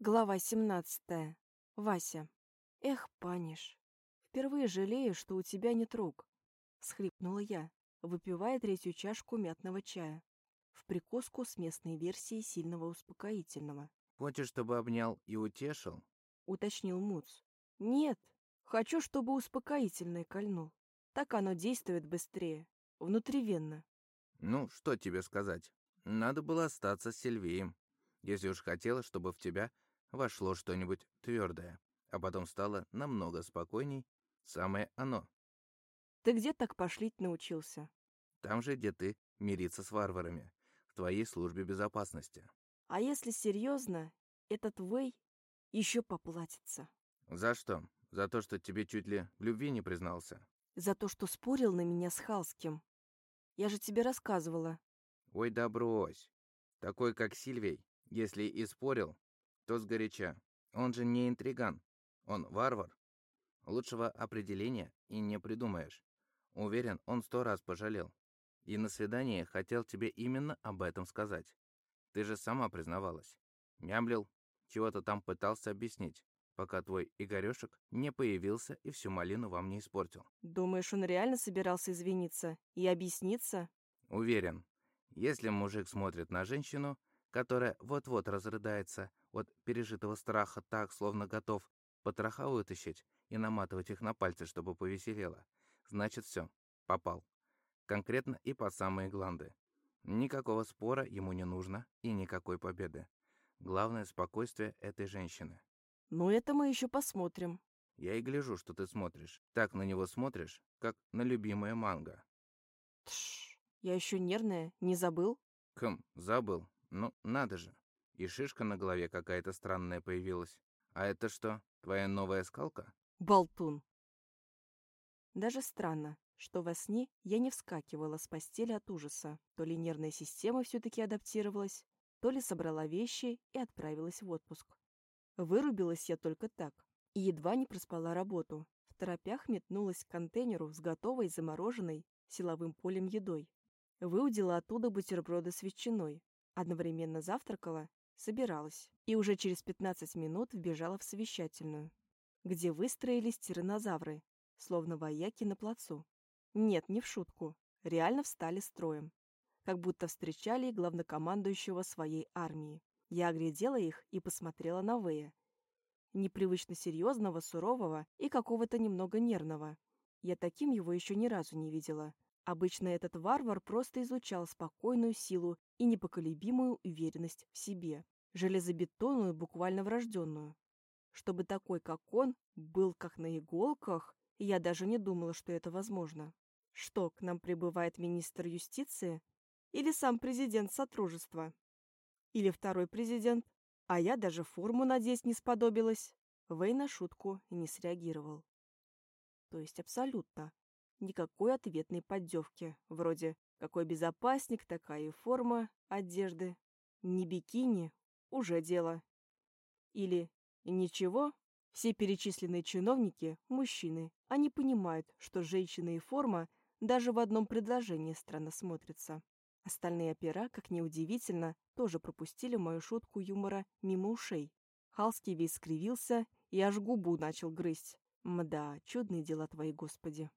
Глава 17. Вася. Эх, паниш. Впервые жалею, что у тебя нет рук. Схлипнула я, выпивая третью чашку мятного чая. В прикуску с местной версией сильного успокоительного. Хочешь, чтобы обнял и утешил? Уточнил Муц. Нет, хочу, чтобы успокоительное кольнул. Так оно действует быстрее. Внутривенно. Ну, что тебе сказать? Надо было остаться с Сильвием. Если уж хотела, чтобы в тебя вошло что-нибудь твердое, а потом стало намного спокойней, самое оно. Ты где так пошлить научился? Там же, где ты мириться с варварами, в твоей службе безопасности. А если серьезно, этот Вэй еще поплатится. За что? За то, что тебе чуть ли в любви не признался? За то, что спорил на меня с Халским. Я же тебе рассказывала. Ой, да брось. Такой, как Сильвей, если и спорил, то сгоряча. Он же не интриган, он варвар. Лучшего определения и не придумаешь. Уверен, он сто раз пожалел. И на свидании хотел тебе именно об этом сказать. Ты же сама признавалась. Мямлил, чего-то там пытался объяснить, пока твой Игорешек не появился и всю малину вам не испортил. Думаешь, он реально собирался извиниться и объясниться? Уверен, если мужик смотрит на женщину, которая вот-вот разрыдается от пережитого страха так, словно готов потроха вытащить и наматывать их на пальцы, чтобы повеселело. Значит, все, попал. Конкретно и по самые гланды. Никакого спора ему не нужно и никакой победы. Главное — спокойствие этой женщины. Ну, это мы еще посмотрим. Я и гляжу, что ты смотришь. Так на него смотришь, как на любимое манго. Тш, я еще нервная, не забыл? Хм, забыл. Ну, надо же. И шишка на голове какая-то странная появилась. А это что, твоя новая скалка? Болтун. Даже странно, что во сне я не вскакивала с постели от ужаса. То ли нервная система все-таки адаптировалась, то ли собрала вещи и отправилась в отпуск. Вырубилась я только так и едва не проспала работу. В торопях метнулась к контейнеру с готовой замороженной силовым полем едой. Выудила оттуда бутерброды с ветчиной, одновременно завтракала, собиралась и уже через 15 минут вбежала в совещательную, где выстроились тиранозавры, словно вояки на плацу. Нет, не в шутку, реально встали строем, как будто встречали главнокомандующего своей армии. Я оглядела их и посмотрела на Вэя. Непривычно серьезного, сурового и какого-то немного нервного. Я таким его еще ни разу не видела. Обычно этот варвар просто изучал спокойную силу и непоколебимую уверенность в себе, железобетонную, буквально врожденную. Чтобы такой, как он, был как на иголках, я даже не думала, что это возможно. Что, к нам прибывает министр юстиции? Или сам президент Сотрудничества? Или второй президент? А я даже форму надеть не сподобилась. Вэй на шутку не среагировал. То есть абсолютно. Никакой ответной поддевки, вроде «какой безопасник, такая форма одежды». Не бикини, уже дело. Или «ничего, все перечисленные чиновники – мужчины. Они понимают, что женщина и форма даже в одном предложении странно смотрятся». Остальные опера, как ни удивительно, тоже пропустили мою шутку юмора мимо ушей. Халский весь скривился и аж губу начал грызть. Мда, чудные дела твои, Господи.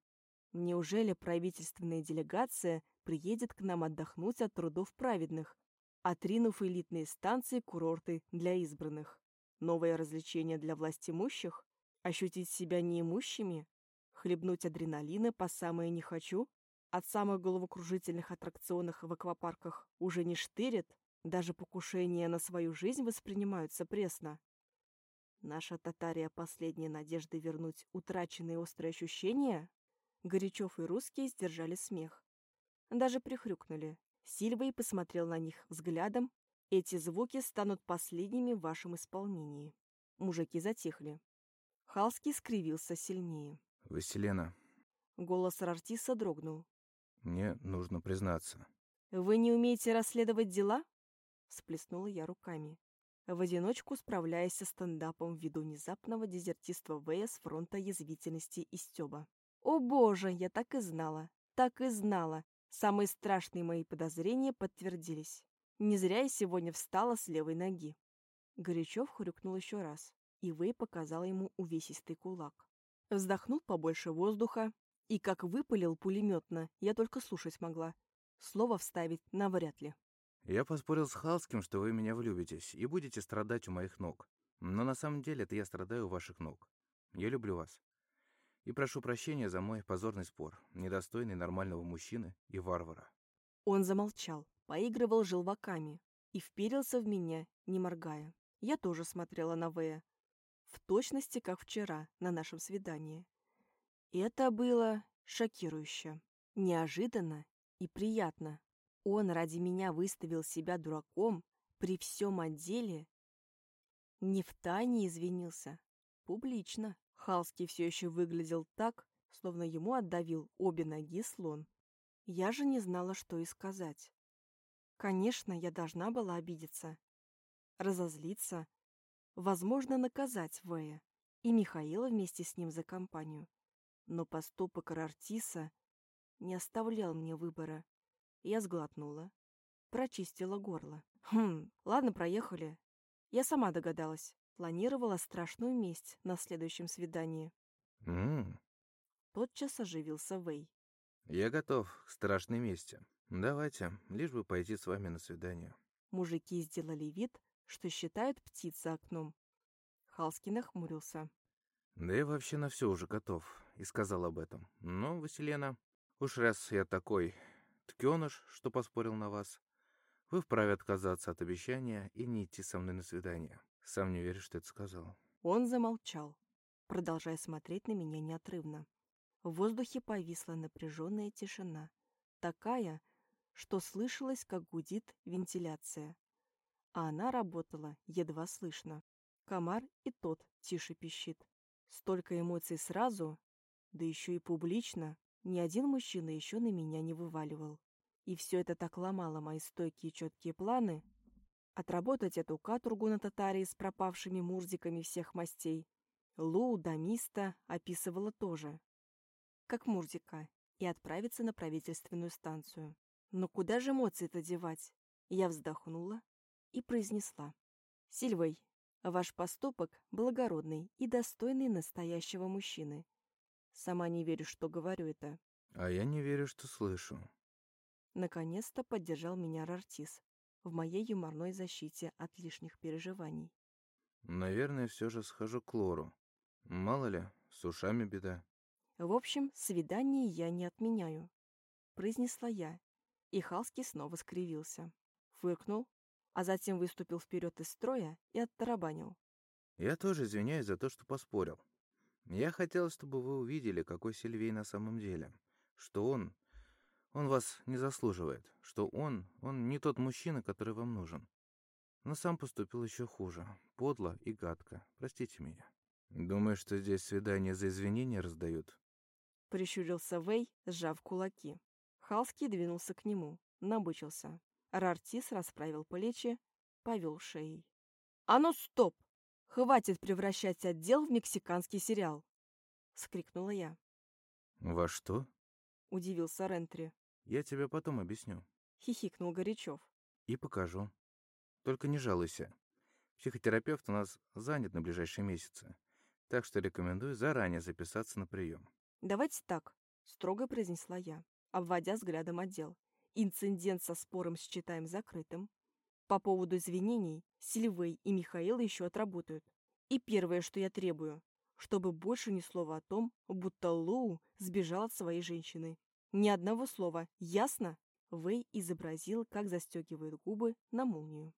Неужели правительственная делегация приедет к нам отдохнуть от трудов праведных, отринув элитные станции курорты для избранных? Новое развлечение для властимущих? Ощутить себя неимущими? Хлебнуть адреналина по самое не хочу? От самых головокружительных аттракционов в аквапарках уже не штырит, даже покушения на свою жизнь воспринимаются пресно. Наша татария последняя надежда вернуть утраченные острые ощущения? Горячев и русские сдержали смех. Даже прихрюкнули. Сильвей посмотрел на них взглядом. Эти звуки станут последними в вашем исполнении. Мужики затихли. Халский скривился сильнее. «Василена». Голос Рартиса дрогнул. «Мне нужно признаться». «Вы не умеете расследовать дела?» Сплеснула я руками. В одиночку справляясь со стендапом ввиду внезапного дезертирства Вэя с фронта язвительности и стёба. О боже, я так и знала, так и знала. Самые страшные мои подозрения подтвердились. Не зря я сегодня встала с левой ноги. Горячев хрюкнул еще раз, и Вэй показал ему увесистый кулак. Вздохнул побольше воздуха, и как выпалил пулеметно, я только слушать могла. Слово вставить навряд ли. Я поспорил с Халским, что вы меня влюбитесь и будете страдать у моих ног. Но на самом деле это я страдаю у ваших ног. Я люблю вас. И прошу прощения за мой позорный спор, недостойный нормального мужчины и варвара. Он замолчал, поигрывал желваками и вперился в меня, не моргая. Я тоже смотрела на Вэя. В точности, как вчера, на нашем свидании. Это было шокирующе, неожиданно и приятно. Он ради меня выставил себя дураком при всем отделе. Не в тайне извинился, публично. Халский все еще выглядел так, словно ему отдавил обе ноги слон. Я же не знала, что и сказать. Конечно, я должна была обидеться, разозлиться, возможно, наказать Вэя и Михаила вместе с ним за компанию. Но поступок Рартиса не оставлял мне выбора. Я сглотнула, прочистила горло. Хм, ладно, проехали. Я сама догадалась. Планировала страшную месть на следующем свидании. Тотчас оживился Вэй. Я готов к страшной мести. Давайте, лишь бы пойти с вами на свидание. Мужики сделали вид, что считают птиц за окном. Халский нахмурился. Да я вообще на все уже готов и сказал об этом. Но, Василена, уж раз я такой ткеныш, что поспорил на вас, вы вправе отказаться от обещания и не идти со мной на свидание. Сам не верю, что это сказал. Он замолчал, продолжая смотреть на меня неотрывно. В воздухе повисла напряженная тишина, такая, что слышалось, как гудит вентиляция. А она работала едва слышно. Комар и тот тише пищит. Столько эмоций сразу, да еще и публично, ни один мужчина еще на меня не вываливал. И все это так ломало мои стойкие четкие планы. Отработать эту каторгу на татаре с пропавшими мурзиками всех мастей. Лу Дамиста описывала тоже. Как мурзика. И отправиться на правительственную станцию. Но куда же эмоции-то девать? Я вздохнула и произнесла. Сильвей, ваш поступок благородный и достойный настоящего мужчины. Сама не верю, что говорю это. А я не верю, что слышу. Наконец-то поддержал меня Рартис в моей юморной защите от лишних переживаний. Наверное, все же схожу к Лору. Мало ли, с ушами беда. В общем, свидание я не отменяю, произнесла я, и Халский снова скривился. Фыркнул, а затем выступил вперед из строя и оттарабанил. Я тоже извиняюсь за то, что поспорил. Я хотел, чтобы вы увидели, какой Сильвей на самом деле. Что он... Он вас не заслуживает. Что он... Он не тот мужчина, который вам нужен. Но сам поступил еще хуже. Подло и гадко. Простите меня. Думаю, что здесь свидания за извинения раздают? Прищурился Вэй, сжав кулаки. Халский двинулся к нему, набычился. Рартис расправил плечи, повел шеей. «А ну стоп! Хватит превращать отдел в мексиканский сериал!» — скрикнула я. «Во что?» — удивился Рентри. «Я тебе потом объясню». — хихикнул Горячев. «И покажу. Только не жалуйся. Психотерапевт у нас занят на ближайшие месяцы, так что рекомендую заранее записаться на прием». «Давайте так», — строго произнесла я, обводя взглядом отдел. «Инцидент со спором считаем закрытым. По поводу извинений Сильвей и Михаил еще отработают. И первое, что я требую, чтобы больше ни слова о том, будто Лоу сбежал от своей женщины. Ни одного слова, ясно?» Вэй изобразил, как застегивает губы на молнию.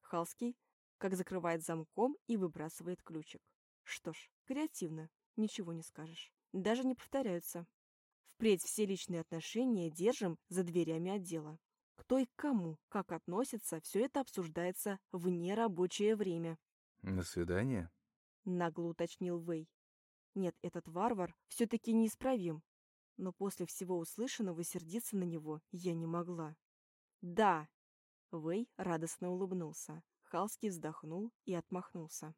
Халский, как закрывает замком и выбрасывает ключик. Что ж, креативно, ничего не скажешь. Даже не повторяются. Впредь все личные отношения держим за дверями отдела. Кто и к кому, как относится, все это обсуждается в нерабочее время. «На свидание?» — нагло уточнил Вэй. Нет, этот варвар все-таки неисправим. Но после всего услышанного сердиться на него я не могла. «Да!» Вэй радостно улыбнулся. Халский вздохнул и отмахнулся.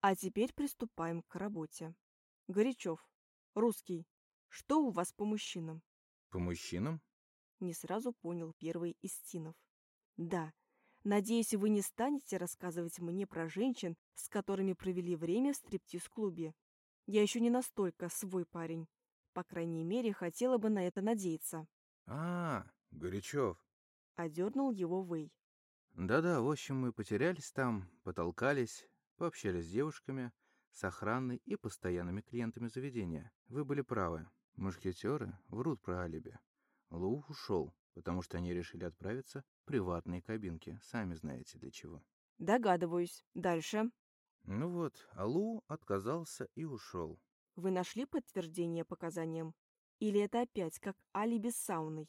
«А теперь приступаем к работе. Горячев, русский, что у вас по мужчинам?» «По мужчинам?» Не сразу понял первый из Тинов. «Да, Надеюсь, вы не станете рассказывать мне про женщин, с которыми провели время в стриптиз-клубе. Я еще не настолько свой парень. По крайней мере, хотела бы на это надеяться. А, Горячев. Одернул его Вэй. Да-да, в общем, мы потерялись там, потолкались, пообщались с девушками, с охраной и постоянными клиентами заведения. Вы были правы. Мушкетеры врут про алиби. Лу ушел, потому что они решили отправиться в приватные кабинки, сами знаете для чего. Догадываюсь. Дальше. Ну вот, а Лу отказался и ушел. Вы нашли подтверждение показаниям? Или это опять как алиби с сауной?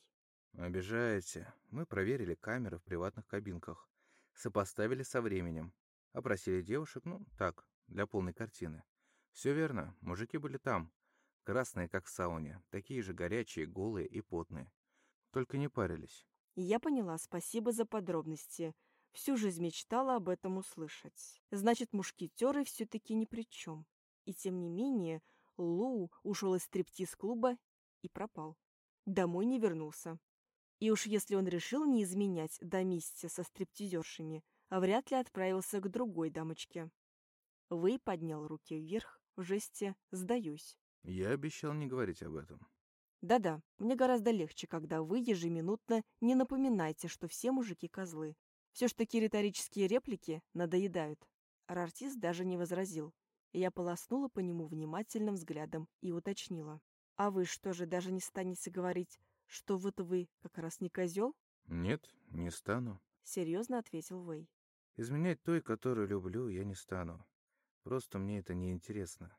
Обижаете. Мы проверили камеры в приватных кабинках, сопоставили со временем, опросили девушек, ну, так, для полной картины. Все верно, мужики были там, красные, как в сауне, такие же горячие, голые и потные. Только не парились. Я поняла, спасибо за подробности. Всю жизнь мечтала об этом услышать. Значит, мушкетеры все-таки ни при чем. И тем не менее, Лу ушел из стриптиз-клуба и пропал. Домой не вернулся. И уж если он решил не изменять до со стриптизершами, вряд ли отправился к другой дамочке. Вы поднял руки вверх в жесте «сдаюсь». Я обещал не говорить об этом. Да-да, мне гораздо легче, когда вы ежеминутно не напоминаете, что все мужики козлы. Все ж таки риторические реплики надоедают. Рартист даже не возразил. Я полоснула по нему внимательным взглядом и уточнила. «А вы что же, даже не станете говорить, что вот вы как раз не козел?» «Нет, не стану», — серьезно ответил Вэй. «Изменять той, которую люблю, я не стану. Просто мне это не интересно.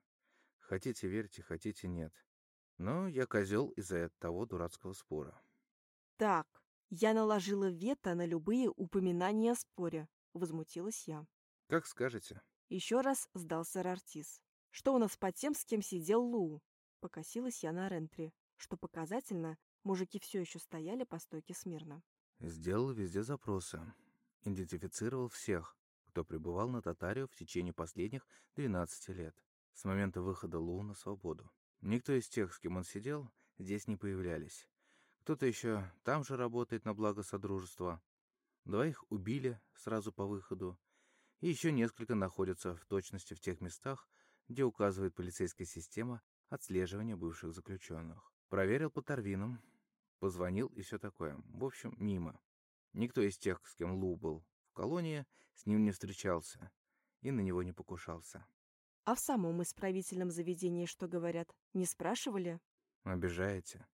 Хотите верьте, хотите нет. Но я козел из-за того дурацкого спора». «Так, я наложила вето на любые упоминания о споре», — возмутилась я. «Как скажете». Еще раз сдался Рартис. «Что у нас по тем, с кем сидел Лу?» Покосилась я на Рентри. Что показательно, мужики все еще стояли по стойке смирно. Сделал везде запросы. Идентифицировал всех, кто пребывал на Татарио в течение последних 12 лет, с момента выхода Лу на свободу. Никто из тех, с кем он сидел, здесь не появлялись. Кто-то еще там же работает на благо Содружества. Двоих убили сразу по выходу, и еще несколько находятся в точности в тех местах, где указывает полицейская система отслеживания бывших заключенных. Проверил по торвинам, позвонил и все такое. В общем, мимо. Никто из тех, с кем Лу был в колонии, с ним не встречался и на него не покушался. А в самом исправительном заведении что говорят? Не спрашивали? Обижаете.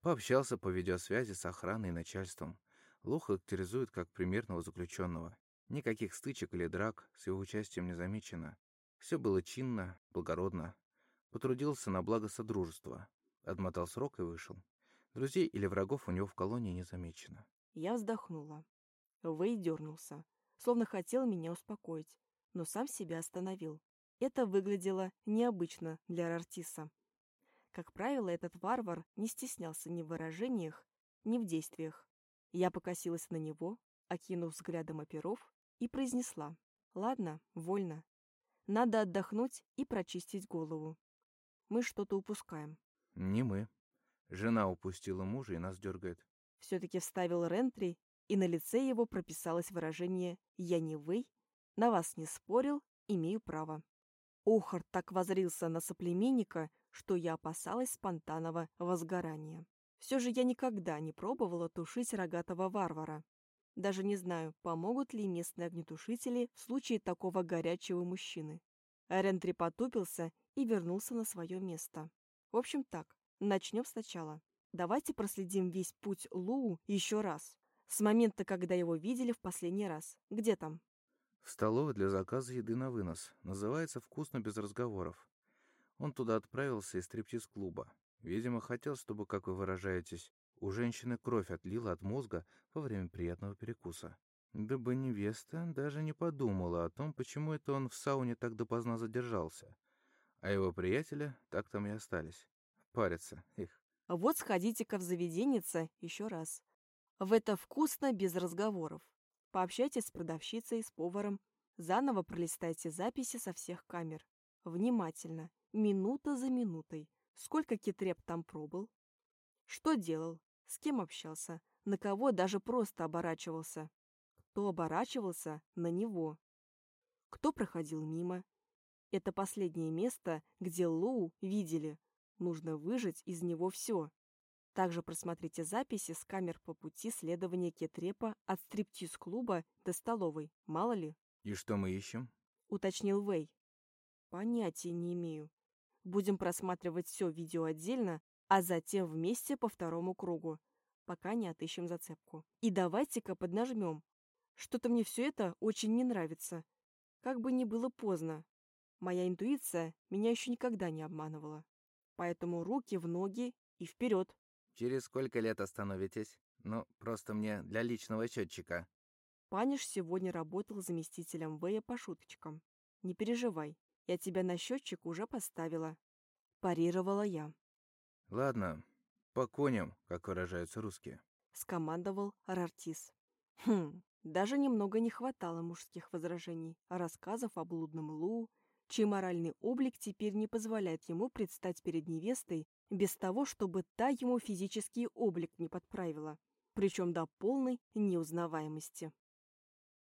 Пообщался по видеосвязи с охраной и начальством. Лу характеризует как примерного заключенного. Никаких стычек или драк с его участием не замечено. Все было чинно, благородно. Потрудился на благо Содружества. Отмотал срок и вышел. Друзей или врагов у него в колонии не замечено. Я вздохнула. Вэй дернулся, словно хотел меня успокоить, но сам себя остановил. Это выглядело необычно для Рартиса. Как правило, этот варвар не стеснялся ни в выражениях, ни в действиях. Я покосилась на него, окинув взглядом оперов, и произнесла. «Ладно, вольно. Надо отдохнуть и прочистить голову. Мы что-то упускаем». «Не мы. Жена упустила мужа и нас дергает». Все-таки вставил Рентри, и на лице его прописалось выражение «Я не вы, на вас не спорил, имею право». Охар так возрился на соплеменника, что я опасалась спонтанного возгорания. Все же я никогда не пробовала тушить рогатого варвара, даже не знаю, помогут ли местные огнетушители в случае такого горячего мужчины. Рентри потупился и вернулся на свое место. В общем так, начнем сначала. Давайте проследим весь путь Луу еще раз. С момента, когда его видели в последний раз. Где там? В столовой для заказа еды на вынос. Называется «Вкусно без разговоров». Он туда отправился из стриптиз-клуба. Видимо, хотел, чтобы, как вы выражаетесь, у женщины кровь отлила от мозга во время приятного перекуса. Дабы невеста даже не подумала о том, почему это он в сауне так допоздна задержался. А его приятеля так там и остались. Парятся их. Вот сходите-ка в заведеннице еще раз. В это вкусно без разговоров. Пообщайтесь с продавщицей, с поваром. Заново пролистайте записи со всех камер. Внимательно, минута за минутой. Сколько китреп там пробыл? Что делал? С кем общался? На кого даже просто оборачивался? то оборачивался на него. Кто проходил мимо. Это последнее место, где Лоу видели. Нужно выжать из него все. Также просмотрите записи с камер по пути следования Кетрепа от стриптиз-клуба до столовой, мало ли. «И что мы ищем?» — уточнил Вэй. «Понятия не имею. Будем просматривать все видео отдельно, а затем вместе по второму кругу, пока не отыщем зацепку. И давайте-ка поднажмем. Что-то мне все это очень не нравится. Как бы ни было поздно. Моя интуиция меня еще никогда не обманывала. Поэтому руки в ноги и вперед. «Через сколько лет остановитесь? Ну, просто мне для личного счетчика». Паниш сегодня работал заместителем Вэя по шуточкам. Не переживай, я тебя на счетчик уже поставила. Парировала я. «Ладно, по коням, как выражаются русские», — скомандовал Рартис. Хм, даже немного не хватало мужских возражений, рассказов о блудном Лу, чей моральный облик теперь не позволяет ему предстать перед невестой без того, чтобы та ему физический облик не подправила, причем до полной неузнаваемости.